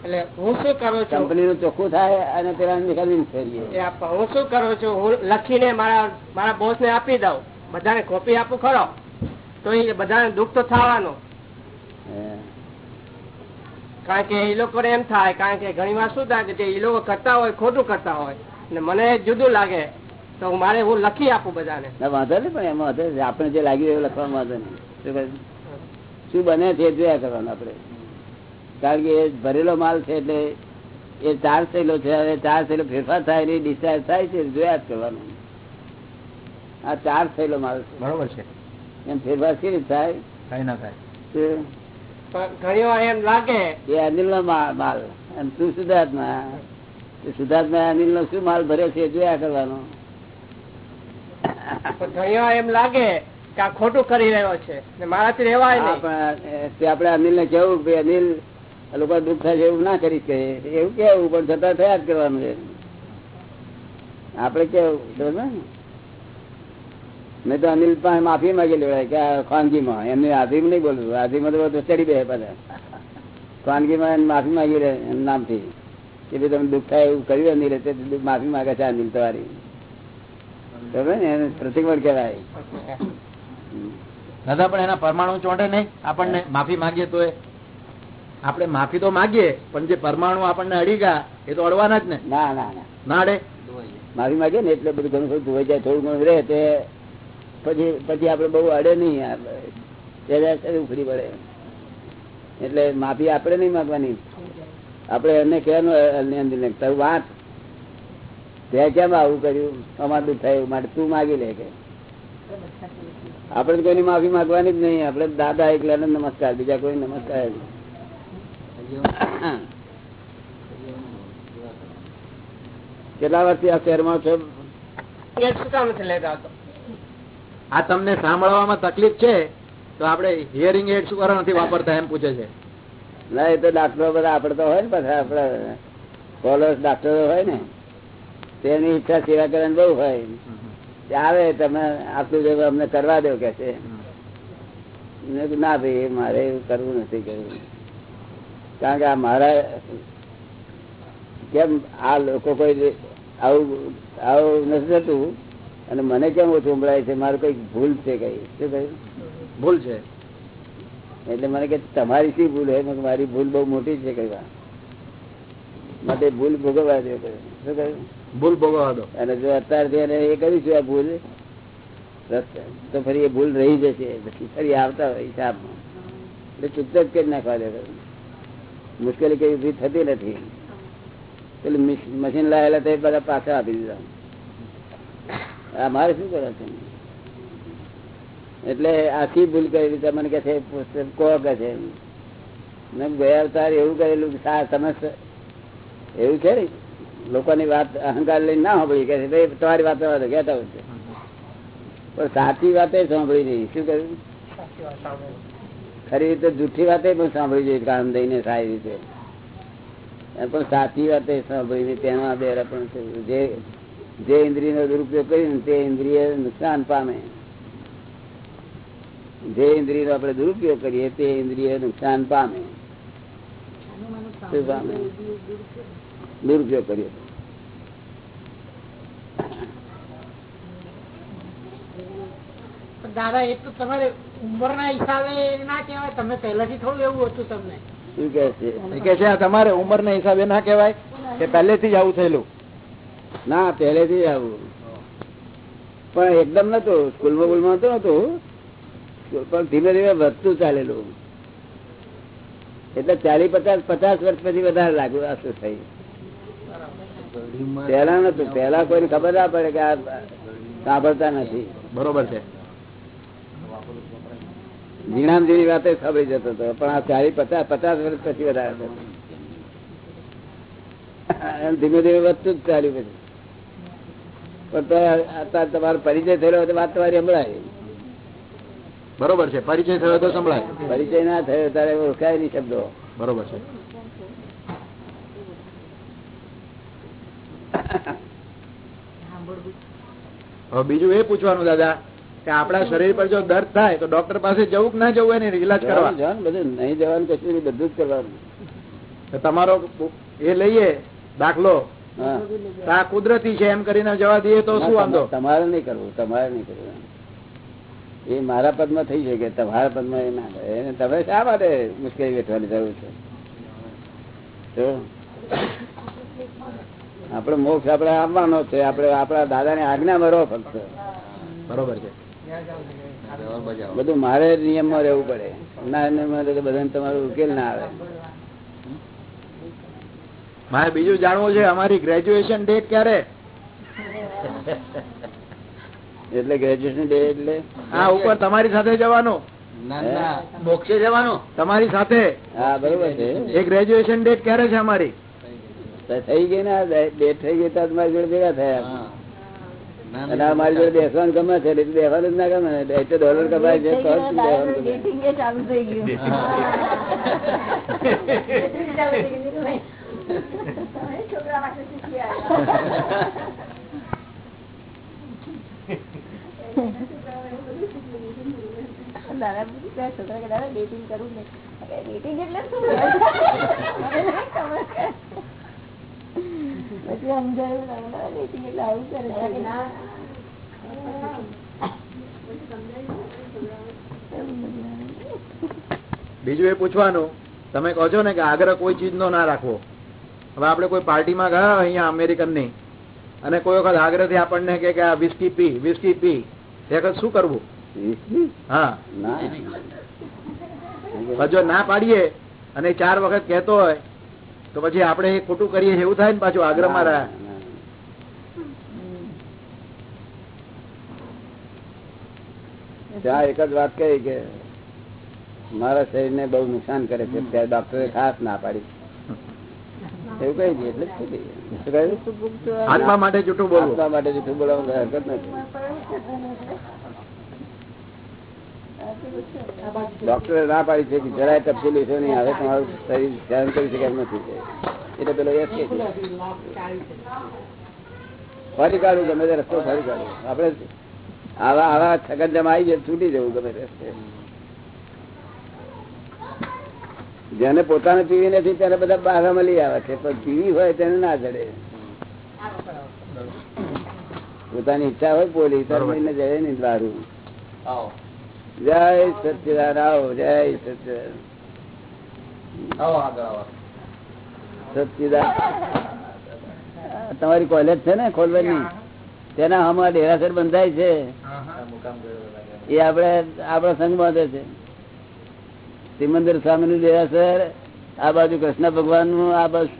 એટલે હું શું કરું છું? કંપની નું ચોખ્ખું થાય અને પેલા કન્વિન્સ કરીએ હું શું કરું છું? હું લખીને મારા મારા બોસ ને આપી દઉં. બધાને કોપી આપું ખરો? તો એ બધાને દુઃખ તો થવાનું. કારણ કે એ લોકોને એમ થાય કારણ કે ઘણી વાર શું થાય કે જે એ લોકો કરતા હોય ખોટું કરતા હોય ને મને જુદું લાગે તો હું મારે હું લખી આપું બધાને. વાંધો નહીં પણ એમાં વાંધો નહીં. આપણે જે લાગ્યું એવું લખવામાં વાંધો નહીં. શું શું બને છે જોયા કરવાનું આપણે. કારણ કે એ ભરેલો માલ છે એટલે એ ચાર થયેલો છે હવે ચાર થયેલો ફેરફાર થાય ને ડિસ્ચાર્જ થાય છે જોયા જ કરવાનું. આ ચાર થયેલો માલ છે. બરોબર છે. એમ ફેરફાર કેવી રીતે થાય? કઈ ના થાય. ઘણી વાર એમ લાગે. એ અનિલ નો માલ. અને તું શુદ્ધાત્મા એ અનિલ નો શું માલ ભર્યો છે જોયા કરવાનો. ઘણી વાર એમ લાગે કે આ ખોટું કરી રહ્યો છે મારાથી રહેવાય હા, નહીં આપણે અનિલ ને કેવું કે અનિલ લોકો દુઃખ થાય છે એવું ના કરી કે એવું કેવું પણ છતાં થયા જ કરવાનું છે. આપડે કેવું બરોબર ને? મેં તો અનિલ પાસે માફી માંગી લેવાય કે ખાનગીમાં. એમને આધીમ નહીં બોલવું આધીમાં તો બધું ચડી બે પાછા. ખાનગીમાં માફી માંગી લે એમ નામથી. કે ભાઈ તમે દુઃખ થાય એવું કર્યું અનિલ માફી માંગે છે અનિલ તમારી. બરોબર ને? એને પ્રતિક્રમણ કહેવાય. દાદા પણ એના પરમાણુ ચોંટે નહીં? આપણને માફી માંગીએ તો આપણે માફી તો માગીએ પણ જે પરમાણુ આપણને અડી ગયા એ તો અડવાના જ ને. ના ના ના. ના અડે? માફી માગીએ ને એટલે બધું ઘણું થોડું ધોવાઈ જાય થોડું ઘણું રહે તે પછી પછી આપડે બહુ અડે નહીં ઉખડી પડે એટલે માફી આપણે નહીં માગવાની. આપણે એમને કહેવાનું તારું વાત. તે કેમ આવું કર્યું? અમારું થયું માટે તું માગી લે કે. આપણે કોઈની માફી માંગવાની જ નહીં. આપણે દાદા એકલા નમસ્કાર, બીજા કોઈ નમસ્કાર. કેટલા વર્ષથી આ શહેરમાં છો એ શું કામ નથી લેતા હતો આ તમને સાંભળવામાં તકલીફ છે તો આપણે હિયરિંગ એડ શું કરવા નથી વાપરતા એમ પૂછે છે. ના એ તો ડાક્ટરો બધા આપડે તો હોય ને પાછા આપડે કોલર્સ ડાક્ટરો હોય ને તેની ઈચ્છા સેવા કરવાની બહુ હોય. આવે તમે આપતું જેવું અમને કરવા દો કે છે. ના ભાઈ મારે એવું કરવું નથી કરવું. કારણ કે આ મારા કેમ આ લોકો કોઈ આવું આવું નથી થતું? અને મને કેમ ઓછું સંભળાય છે? મારું કઈ ભૂલ છે કઈ. શું કહ્યું? ભૂલ છે. એટલે મને કે તમારી શી ભૂલ હોય? મારી ભૂલ બહુ મોટી છે કઈ માટે ભૂલ ભોગવવા દે શું કહ્યું? ભૂલ ભોગવવા દો. અને જો અત્યારથી એને એ કરીશું આ ભૂલ તો ફરી એ ભૂલ રહી જશે. પછી ફરી આવતા હોય હિસાબમાં. એટલે ચૂપચાપ કરી નાખવા દે મુશ્કેલી કઈ ઊભી થતી નથી. પેલું મિસ- મશીન લાવેલા તો બધા પાછા આપી દીધા. મારે શું કરે છે? એટલે આખી ભૂલ કરેલી તમને કે છે પુસ્તક કહો કે છે? ગયા અવતાર એવું કરેલું કે સા- તમે એવું છે ને? લોકોની વાત અહંકાર લઈને ના સાંભળી. કે ભાઈ તમારી વાત કહેતા હોય પણ સાચી વાતે સાંભળી જઈ શું કહ્યું? સાંભળી. ખરી રીતે જૂઠી વાતે પણ સાંભળી જઈ કામ દઈને સારી રીતે. પણ સાચી વાતે સાંભળી તેમાં બેરા પણ જે જે ઇન્દ્રિયનો દુરુપયોગ કરીને તે ઇન્દ્રિય નુકસાન પામે. જે ઇન્દ્રિયનો આપણે દુરુપયોગ કરીએ તે ઇન્દ્રિય નુકસાન પામે. પામે? દુરુપયોગ કરીએ દાદા એ તો તમારે ઉંમરના હિસાબે ના કેવાય તમે પહેલાથી થોડું એવું હતું તમને. શું કે છે? તમારે તમારે ઉંમરના હિસાબે ના કેવાય કે પહેલેથી જ આવું થયેલું. ના પહેલેથી આવું. પણ એકદમ નતું સ્કૂલમાં બુલમાં નતું નતું પણ ધીમે ધીમે વધતું ચાલેલું. એટલે ચાલી પચાસ પચાસ વર્ષ પછી વધારે લાગુ અસર થઈ. પેલા નતું પેલા કોઈને ખબર ના પડે કે આ સાંભળતા નથી. બરોબર છે. ઝીણામ જેવી વાતે સાંભળી જતો હતો. પણ આ ચાલી પચાસ પચાસ વર્ષ પછી વધારે ધીમે ધીમે વધતું જ ચાલ્યું પછી પણ તમારો પરિચય થયેલો તો વાત તમારી સંભળાય. બરોબર છે. પરિચય થયો તો સંભળાય. પરિચય ના થયો તારે ઓળખાય નહીં શબ્દો. બરોબર છે. હવે બીજું એ પૂછવાનું દાદા કે આપણા શરીર પર જો દર્દ થાય તો ડોક્ટર પાસે જવું કે ના જવું એની ઇલાજ કરવા? બધું નહીં જવાનું કશું બધું જ કરવાનું. તમારો એ લઈએ દાખલો. આ કુદરતી છે એમ કરીને જવા દઈએ તો શું વાંધો? તમારે નહીં કરવું તમારે નહીં કરવું. એ મારા પદમાં થઈ શકે તમારા પદમાં એ ના એને તમે શા માટે મુશ્કેલી વેઠવાની જરૂર છે? આપડે મોક્ષ આપણે આપવાનો છે આપણે આપણા દાદાની આજ્ઞા મરો ફક્ત. બરોબર છે. બધું મારે નિયમમાં રહેવું પડે. ના એને બધાને તમારો ઉકેલ ના આવે. મારે બીજું જાણવું છે અમારી ગ્રેજ્યુએશન ડેટ ક્યારે? એટલે ગ્રેજ્યુએશન ડે એટલે? હા ઉપર તમારી સાથે જવાનું? મોક્ષે જવાનું? તમારી સાથે? હા બરોબર છે. એ ગ્રેજ્યુએશન ડેટ ક્યારે છે અમારી? થઈ ગઈ ને ડેટ થઈ ગઈ તો તમારી જોડે ભેગા થયા. અને અમારી મારી જોડે બેસવાનું ગમે છે એટલે બેસવાનું જ ના ગમે એટલે ડોલર કમાય છે તો જ બેસવાનું ગમે. ડેટિંગ એ ચાલુ થઈ ગયું. <laughs> <laughs> પછી સમજાયું એટલે આવું છે બીજું એ પૂછવાનું, તમે કહો છો ને કે આગ્રહ કોઈ ચીજ નો ના રાખવો. હવે આપણે કોઈ પાર્ટીમાં ગયા હોય અહીંયા અમેરિકનની અને કોઈ વખત આગ્રહથી આપણને કે આ વિસ્કી પી વિસ્કી પી તે વખત શું કરવું? હા. ના. જો ના પાડીએ અને ચાર વખત કહેતો હોય તો પછી આપણે એ ખોટું કરીએ એવું થાય ને પાછું આગ્રહમાં રહ્યા. ત્યાં એક જ વાત કહી કે મારા શરીર ને બહુ નુકસાન કરે છે ત્યારે ડોક્ટરે ખાસ ના પાડી. એવું કહી એટલે જ કહી દઈએ. શું કહ્યું? આત્મા માટે જૂઠું બોલવું આત્મા માટે જૂઠું બોલવાનું હરકત નથી ડોક્ટરે ના પાડી છે કે જરાય ટપકી છે નહીં હવે તમારું શરીર ધ્યાન કરી શકે એમ નથી એટલે પેલો એ છે. ફરી કાઢવું ગમે તે રસ્તો ફરી કાઢવું આપણે આવા આવા છગનજમ આવી જાય છૂટી જવું ગમે તે રસ્તે જેને પોતાને પીવી નથી ત્યારે બધા બહાર લઈ આવે છે. પણ પીવી હોય તેને ના ચડે પોતાની ઈચ્છા હોય બોલી તરફ જાય નહીં દારૂ જય સચિદાન આવો જય સચિદાન સચિદાન તમારી કોલેજ છે ને ખોલવાની? તેના હમણાં ડેરાસર બંધાય છે. એ આપડે આપડા સંઘ બાંધે છે. સિમંદર સ્વામી નું દેરાસર આ બાજુ કૃષ્ણ ભગવાનનું આ બાજુ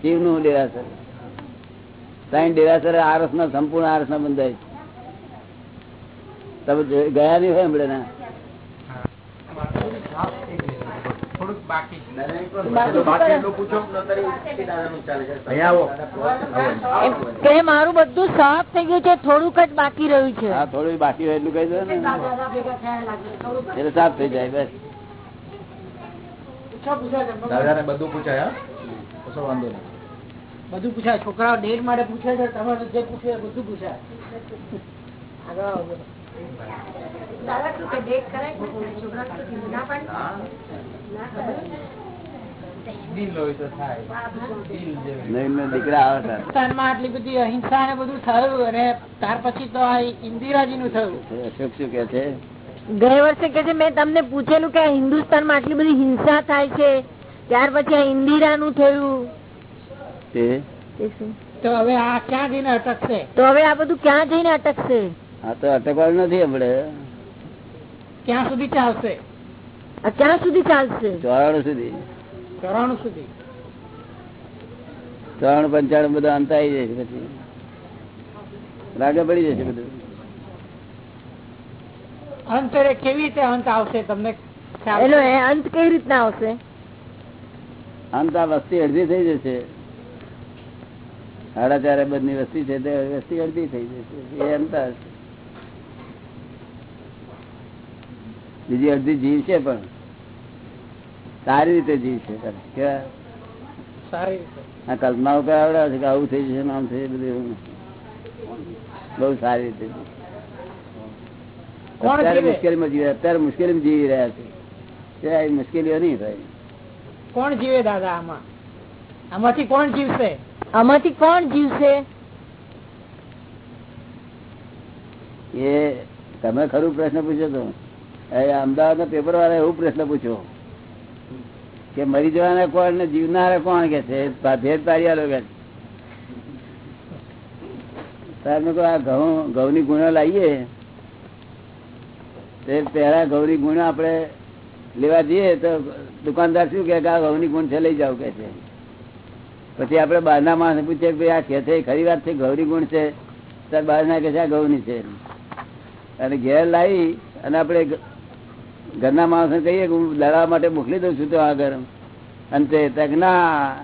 શિવનું દેરાસર સાઈન દેરાસર આરસ ના સંપૂર્ણ આરસ ના બંધાય તમે ગયા નહીં હોય હમણાં ના? અહીંયા આવો. કે મારું બધું સાફ થઈ ગયું છે થોડુંક જ બાકી રહ્યું છે. હા થોડું બાકી હોય એટલું કહી દો ને. એટલે સાફ થઈ જાય બસ. દાદાને બધું પૂછાય કશો વાંધો નહીં. બધું પૂછાય. છોકરાઓ ડેટ માટે પૂછે છે તમારે જે પૂછે બધું પૂછાય. આગળ આવો બોલો. નવીન નવીન દીકરા આવે છે. હિન્દુસ્તાનમાં આટલી બધી અહિંસા ને બધું થયું અને ત્યાર પછી તો આ ઇન્દિરાજી નું થયું. અશોક શું કે છે? ગયા વર્ષે કે છે મેં તમને પૂછેલું કે હિન્દુસ્તાનમાં આટલી બધી હિંસા થાય છે ત્યાર પછી આ ઇન્દિરા નું થયું તો હવે આ ક્યાં જઈને અટકશે? તો હવે આ બધું ક્યાં જઈને અટકશે? આ તો અટકવાનું નથી આપડે ક્યાં સુધી ચાલશે? આ ક્યાં સુધી ચાલશે? ચોરાણું સુધી. ચોરાણું સુધી. ચોરાણું પંચાણું બધું અંત આવી જાય છે પછી. રાગે પડી જશે બધું. અંતરે કેવી રીતે અંત આવશે તમને એનો અંત કેવી રીતના આવશે? અંત આ વસ્તી અડધી થઈ જશે. સાડા ચાર બધી વસ્તી છે તે વસ્તી અડધી થઈ જશે. એ અંત બીજી અડધી જીવ છે પણ. સારી રીતે જીવ છે. કેવા? સારી આ આ કલ્પનાઓ કરાવડા છે કે આવું થઈ જશે આમ થઈ બધું. બઉ બહુ સારી રીતે. અત્યારે? મુશ્કેલીમાં જીવે અત્યારે મુશ્કેલીમાં જીવી રહ્યા છે. તે મુશ્કેલીઓ નહીં થાય. કોણ જીવે દાદા આમાં? આમાંથી કોણ જીવશે? આમાંથી કોણ જીવશે? એ તમે ખરું પ્રશ્ન પૂછ્યો તો. અમદાવાદ ના પેપર વાળા એવું પ્રશ્ન પૂછ્યો કે મરી જવાના કોણ ને જીવનારા કોણ કે છે? ભેદ પાડી આલો કે છે. આ ઘઉં ની ગુણો લાવીએ? તે પેલા ગૌરી ગુણ આપણે લેવા જઈએ તો દુકાનદાર શું કે આ ઘઉંની ગુણ છે, લઈ જાવ કે છે. પછી આપણે બહારના માણસ પૂછીએ કે આ છે ખરી વાત છે, ગૌરી ગુણ છે. ત્યારે બહાર ના કે છે, આ ગૌની છે અને ઘેર લાવી અને આપણે ઘરના માણસને કહીએ કે હું લડાવવા માટે મોકલી દઉં છું તો આગળ. અને તે તક ના.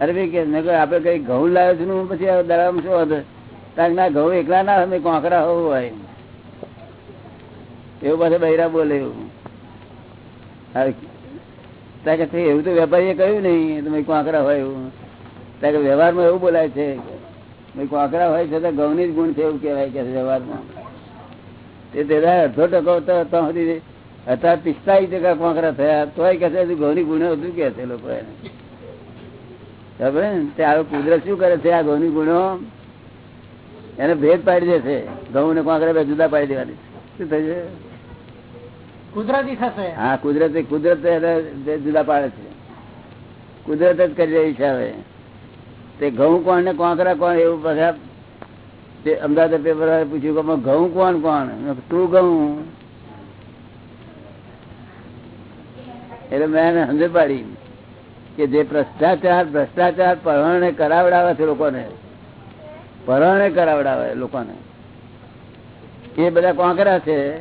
અરે ભાઈ કે આપડે કઈ ઘઉં લાવ્યો છું પછી આ દડાવવામાં શું વાંધો? કારણ ના, ઘઉં એકલા ના હોય કોંકરા હોવું હોય. એવું પાસે બૈરા બોલે એવું. કે એવું તો વેપારીએ કહ્યું નહીં તમે કોંકરા હોય એવું. ત્યાં વ્યવહારમાં એવું બોલાય છે કોંકરા હોય છે તો ઘઉંની જ ગુણ છે એવું કહેવાય કે વ્યવહારમાં. તે તેના અડધો ટકો તો સુધી અત્યારે પિસ્તાળીસ ટકા કોંકરા થયા, તોય કહે છે ઘઉંની ગુણો હતું કે છે લોકો એને. ખબર ને? કુદરત શું કરે છે આ ઘઉંની ગુણો? એને ભેદ પાડી દે છે. ઘઉં ને કોંકરા બે જુદા પાડી દેવાની. શું થશે કુદરતી થશે. હા કુદરત કુદરત જુદા પાડે છે. કુદરત જ કરી રહી છે હવે. તે ઘઉં કોણ ને કોંકરા કોણ એવું બધા તે અમદાવાદ પેપર પૂછ્યું કે ઘઉં કોણ કોણ? તું ઘઉં. એટલે મેં એને સમજ પાડી કે જે ભ્રષ્ટાચાર ભ્રષ્ટાચાર પરણે કરાવડાવે છે લોકોને. પરણે કરાવડાવે લોકોને. એ બધા કોંકરા છે?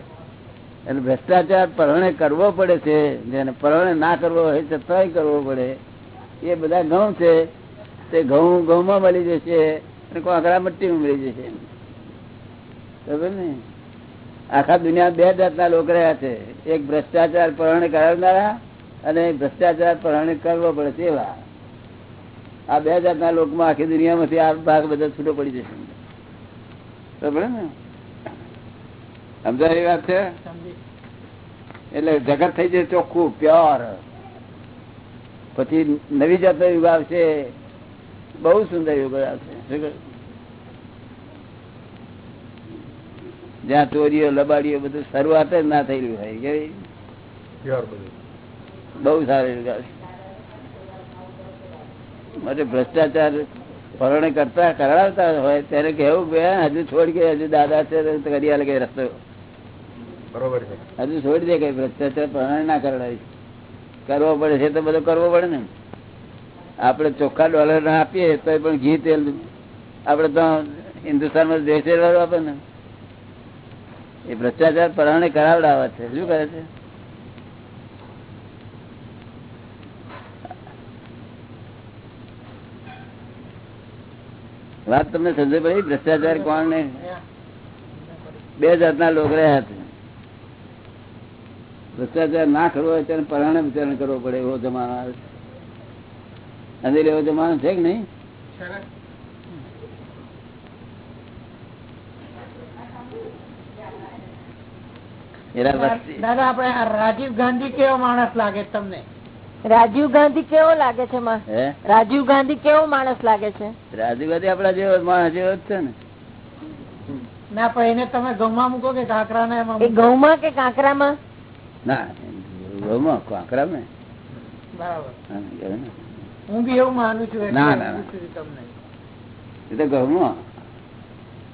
એટલે ભ્રષ્ટાચાર પરણે કરવો પડે છે. જેને પરણે ના કરવો હોય તો તય કરવો પડે. એ બધા ઘઉં છે. તે ઘઉં ઘઉંમાં મળી જશે અને કોંકરા મટ્ટીમાં મળી જશે. ખબર ને? આખા દુનિયા બે જાતના લોકો રહ્યા છે. એક ભ્રષ્ટાચાર પરણે કરાવનારા અને ભ્રષ્ટાચાર પરણે કરવો પડે છે એવા. આ બે જાતના લોકમાં આખી દુનિયામાંથી આ ભાગ બધા છૂટો પડી જશે. ખબર ને? સમજાય એ વાત છે? એટલે જગત થઈ જાય ચોખ્ખું પ્યોર. પછી નવી જાતનો યુગ આવશે બહુ સુંદર યુગ આવશે. જ્યાં ચોરીઓ લબાડીઓ બધું શરૂઆત જ ના થયેલું હોય કેવી? બહુ સારું યુગ આવશે. માટે ભ્રષ્ટાચાર પરણે કરતા કરાવતા હોય ત્યારે કેવું કે હજુ છોડ કે હજુ દાદા છે કરી આલે કે રસ્તો બરોબર છે. હજુ છોડી દે કઈ ભ્રષ્ટાચાર પ્રણય ના કરાવી કરવો પડે છે તો બધો કરવો પડે ને. આપણે ચોખ્ખા ડોલર ના આપીએ તો પણ ઘી તેલ આપણે તો હિન્દુસ્તાનમાં દેશ આપે ને. એ ભ્રષ્ટાચાર પરણે કરાવડાવે છે. શું કરે છે? વાત તમને સમજ પડી? ભ્રષ્ટાચાર કોણ ને બે જાતના લોકો રહ્યા છે. ભ્રષ્ટાચાર ના કરવો હોય ત્યારે પરાણે વિચારણ કરવો પડે એવો જમાનો આવે છે. અંદર એવો જમાનો છે કે નહીં? દાદા આપણે રાજીવ ગાંધી કેવો માણસ લાગે છે તમને? રાજીવ ગાંધી કેવો લાગે છે માં? રાજીવ ગાંધી કેવો માણસ લાગે છે? રાજીવ ગાંધી આપડા જેવો જ માણસ જેવો જ છે ને. ના પણ એને તમે ગમવા મૂકો કે કાંકરા ને ઘઉં માં કે કાંકરા કે કાંકરામાં? ના કાંકરા એવું ને. હું બી એવું માનું છું ના, ના, ના. પૂછ્યું તમને. એ તો ઘઉંમાં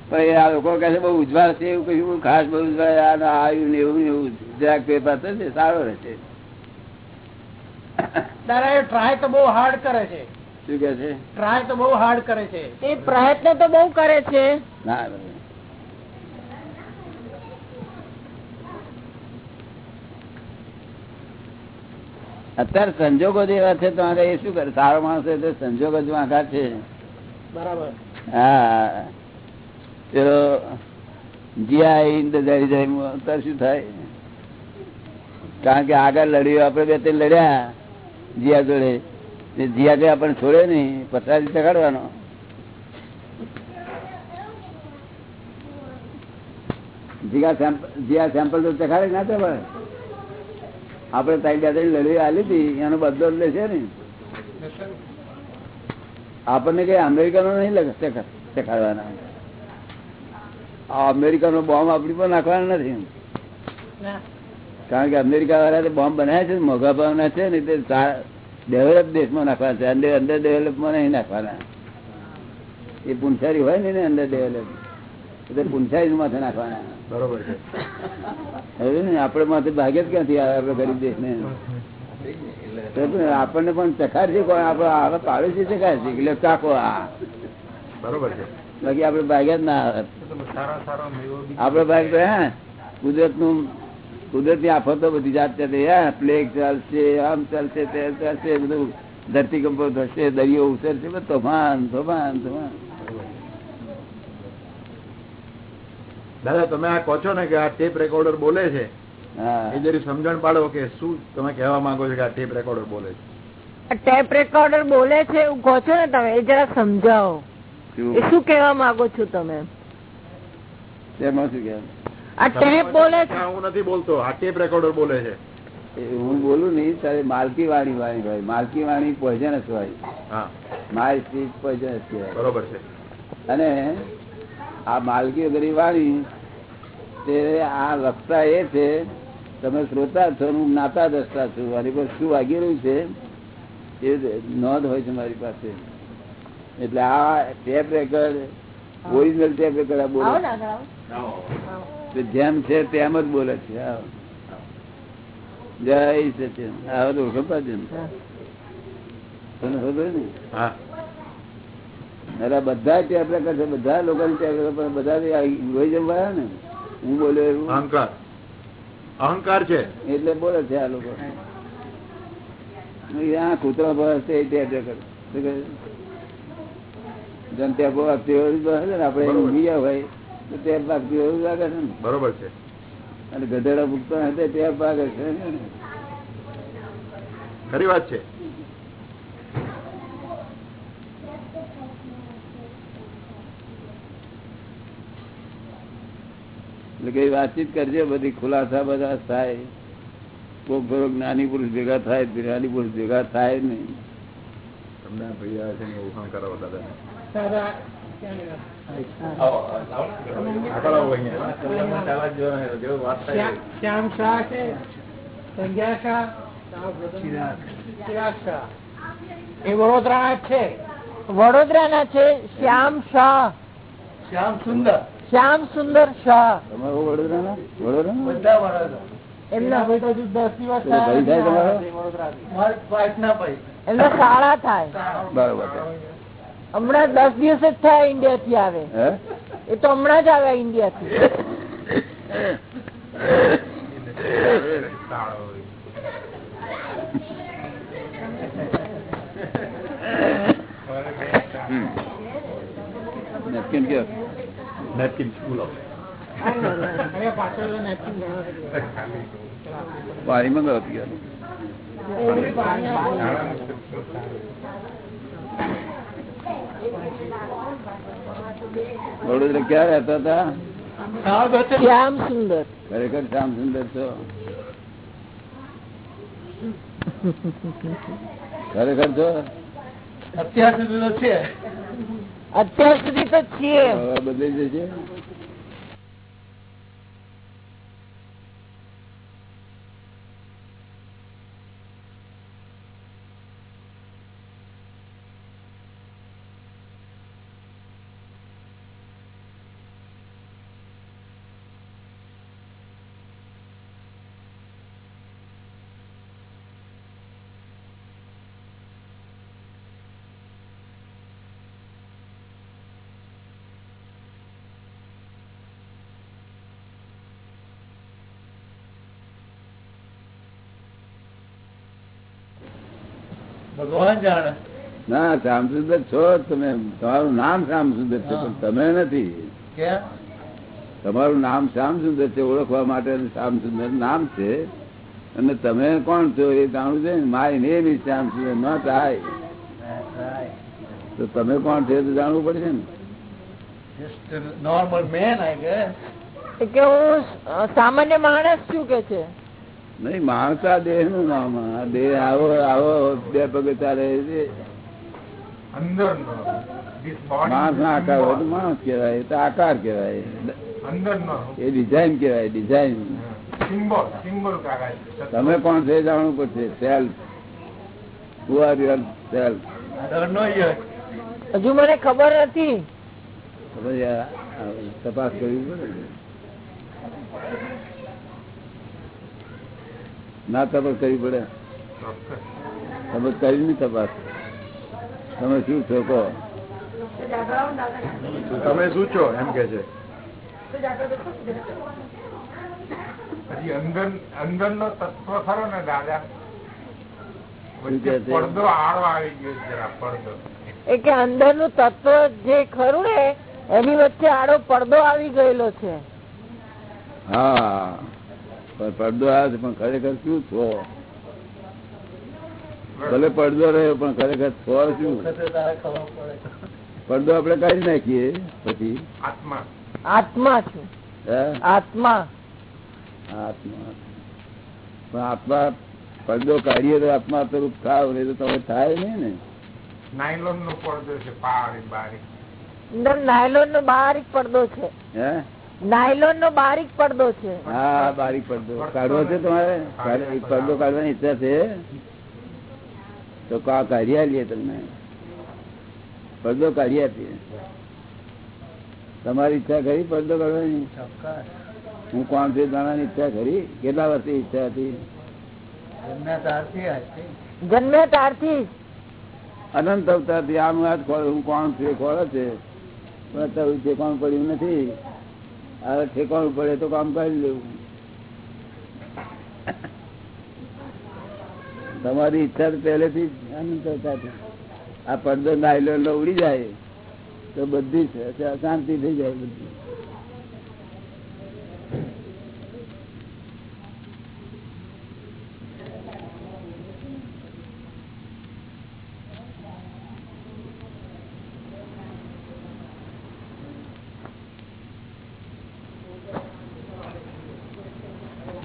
પણ આ લોકો કહે છે બહુ ઉજવાળ છે એવું કશું ખાસ બહુ ઉજવાળ આવ્યું ને એવું ને એવું. જરાક પેપર થશે સારો રહેશે. દાદા એ ટ્રાય તો બહુ હાર્ડ કરે છે. શું કે છે? ટ્રાય તો બહુ હાર્ડ કરે છે. એ પ્રયત્ન તો બહુ કરે છે. ના. અત્યારે સંજોગો જ એવા છે તો આગળ એ શું કરે? સારો માણસ હોય તો સંજોગો જ આઘાત છે. બરાબર. હા. પેલો જીયા ઇન્દ જરી જરી અત્યારે શું થાય? કારણ કે આગળ લડ્યું આપડે બે ત્રણ લડ્યા જીયા જોડે. તે જીયા જે આપણને છોડે નહીં પથરાજી ચગાડવાનો. જીયા સેમ્પલ જીયા સેમ્પલ તો ચખાડે ના ચખાડે આપડે ત્રણ બે ત્રણ લડવી આલી હતી એનો બદલો જ લેશે ને. આપણને કઈ અમેરિકનો નહીં શેખાડવાના. આ અમેરિકાનો બોમ્બ આપણી પર નાખવાનો નથી કારણ કે અમેરિકા વાળા બોમ્બ બનાવ્યા છે ને મોઘા ભાવના છે ને તે ડેવલપ દેશમાં નાખવાના છે અંદર અંદર ડેવલપમાં નહીં નાખવાના. એ પૂંછારી હોય ને અંદર ડેવલપ એટલે પૂંછારી માથે નાખવાના. બરોબર છે. હવે માથે ભાગ્ય જ ક્યાંથી આપડે ગરીબ દેશ ને આપણને પણ ચખાર છે કોણ આપણે આવે છે ચખાર છે એટલે ચાકો આ. બરોબર છે. બાકી આપડે ભાગ્યા જ ના આવે. સારા સારા મેવો બી આપડે ભાગ તો હે કુદરતનું કુદરતની આફતો બધી જાત જાતે હા પ્લેગ ચાલશે આમ ચાલશે તે ચાલશે બધું ધરતીકંપો થશે દરિયો ઉતરશે બધું તોફાન તોફાન તોફાન. દાદા તમે આ કહો છો ને કે આ ટેપ રેકોર્ડર બોલે છે એ જરી સમજણ પાડો કે શું તમે કહેવા માંગો છો કે આ ટેપ રેકોર્ડર બોલે છે? ટેપ રેકોર્ડર બોલે છે એવું કહો છો ને તમે એ જરા સમજાવો. શું? એ શું કેવા માંગો છો તમે? તેમાં શું કહેવાય? આ ટેપ બોલે છે હું નથી બોલતો આ ટેપ રેકોર્ડર બોલે છે. હું બોલું નહીં ત્યારે માલકી વાણી વાણી ભાઈ માલકી વાણી પોઈઝનસ હોય. હા. માય સ્પીચ પોઈઝનસ કહેવાય. બરોબર છે. અને આ માલકી વગેરે વાણી તે આ લખતા એ છે તમે શ્રોતા છો હું નાતા દસતા છું. મારી પર શું વાગી રહ્યું છે? એ નોંધ હોય છે મારી પાસે. એટલે આ tape record original tape record આ બોલે જેમ છે તેમ જ બોલે છે. જય સચિન. આવો તો ઓળખો ખબર ને? હા. અરે બધા ટેપ કરશે બધા લોકો પણ બધા રોઈ જમવા ને. હું બોલ્યો એવું? અહંકાર. અહંકાર છે. એટલે બોલે છે આ લોકો. આ કૂતરા પર એ ટેપ રેકર્ડ જેમ ટેપ વાગતી હોય ને આપણે. ગયા હોય તો એવું લાગે છે ને. બરોબર છે. અને ગધેડા ભૂખતા હોય તો ટેપ વાગે છે ને. ખરી વાત છે. એટલે કઈ વાતચીત કરજે બધી ખુલાસા બધા થાય. કોક ખરો જ્ઞાની પુરુષ ભેગા થાય જ્ઞાની પુરુષ ભેગા થાય નહીં. તમને આવે છે ને કરાવો દાદા. શ્યામ શાહ છે સંજ્ઞા શાહ? એ વડોદરા છે. વડોદરાના છે શ્યામ શાહ. શ્યામ સુંદર. શ્યામ સુંદર શાહ તમારો વડોદરાના વડોદરાના બધા વડોદરા એમના ભાઈ તો હજુ દસ દિવસ પેલો ભાઈ થાય તમારો? મારા વાઇફ ના ભાઈ એમના શાળા થાય બરોબર છે. હમણાં દસ દિવસ જ થયા ઇન્ડિયા થી આવે હે એ તો હમણાં જ આવ્યા ઇન્ડિયા થી નેપકિન કયો નેપકિન સ્કૂલ ઓફ પાણી મંગાવો વડોદરા ક્યાં રહેતા હતા શ્યામ સુંદર ખરેખર શ્યામ સુંદર છો ખરેખર છો અત્યાર સુધી છે અત્યાર સુધી તો છીએ. હવે બદલી જશે? ના શ્યામસુંદર છો તમે. તમારું નામ શ્યામસુંદર છે પણ તમે નથી. તમારું નામ શ્યામસુંદર છે ઓળખવા માટે શ્યામસુંદર નામ છે. અને તમે કોણ છો એ જાણવું છે my name is Shyamsundar not I તો તમે કોણ છો એ તો જાણવું પડશે ને. નોર્મલ મેન આઈ ગેસ કે હું સામાન્ય માણસ શું કે છે? નહીં માણસા દેહનું નામ દેહ આવો આવો બે પગે ચાલે માણસ ના આકાર હોય તો માણસ કેવાય તો આકાર કેવાય એ ડિઝાઇન કેવાય ડિઝાઇન તમે કોણ છે જાણવું પડશે? Self who are your self હજુ મને ખબર નથી. તપાસ કરવી પડે. ને. તપાસ કરવી પડે. તમે કરી ની તપાસ. તમે શું છો કહો? તમે શું છો? એમ કે છે. પછી અંદર અંદર નો તત્વ ખરો ને દાદા? શું કહે વચ્ચે છે? પડદો આડો આવી ગયો જરા પડદો. એ કે અંદરનું તત્વ જે ખરું ને એની વચ્ચે આડો પડદો આવી ગયેલો છે. હા. પણ પડદો આવે છે પણ ખરેખર શું છો? ભલે પડદો રહ્યો પણ ખરેખર છો શું? પડદો આપડે કાઢી નાખીએ પછી. આત્મા. આત્મા છું. આત્મા. આત્મા. પણ આત્મા પડદો કાઢીએ તો આત્મા સ્વરૂપ થાવ નહીં તો તમે થાય નહીં ને. નાયલોન નો પડદો છે અંદર નાયલોન નો બારીક પડદો છે. હે? નાયલોન નો બારીક પડદો છે. હા બારીક પડદો. કાઢવો છે તમારે? પડદો કાઢવાની ઈચ્છા છે? તો કા કાઢી આલીએ તમને. પડદો કાઢી આપીએ. તમારી ઈચ્છા ખરી પડદો કાઢવાની? હું કોણ છું જાણવાની ઈચ્છા ખરી? કેટલા વર્ષની ઈચ્છા હતી? જન્મે ત્યારથી અનંત અવતારથી. આમ વાત ખોળ હું કોણ છું? ખોળો છે? પણ અત્યારે ઠેકાણ પડ્યું નથી. હવે ઠેકાણ પડે તો કામ કરી લેવું. તમારી ઈચ્છા પહેલેથી આ પડદો નાયલો ઉડી જાય તો બધી શાંતિ થઈ જાય બધી.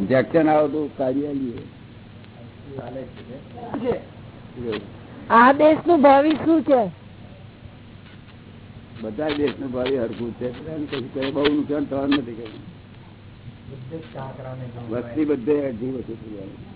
જેક્શન આવો તો કાઢી આ દેશનું ભાવિ શું છે? બધા દેશનું ભાવિ હરકું છે બહુ નુકસાન થવાનું નથી વસ્તી બધે અઢી વસ્તુ થઈ જાય